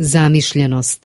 zamišljenost.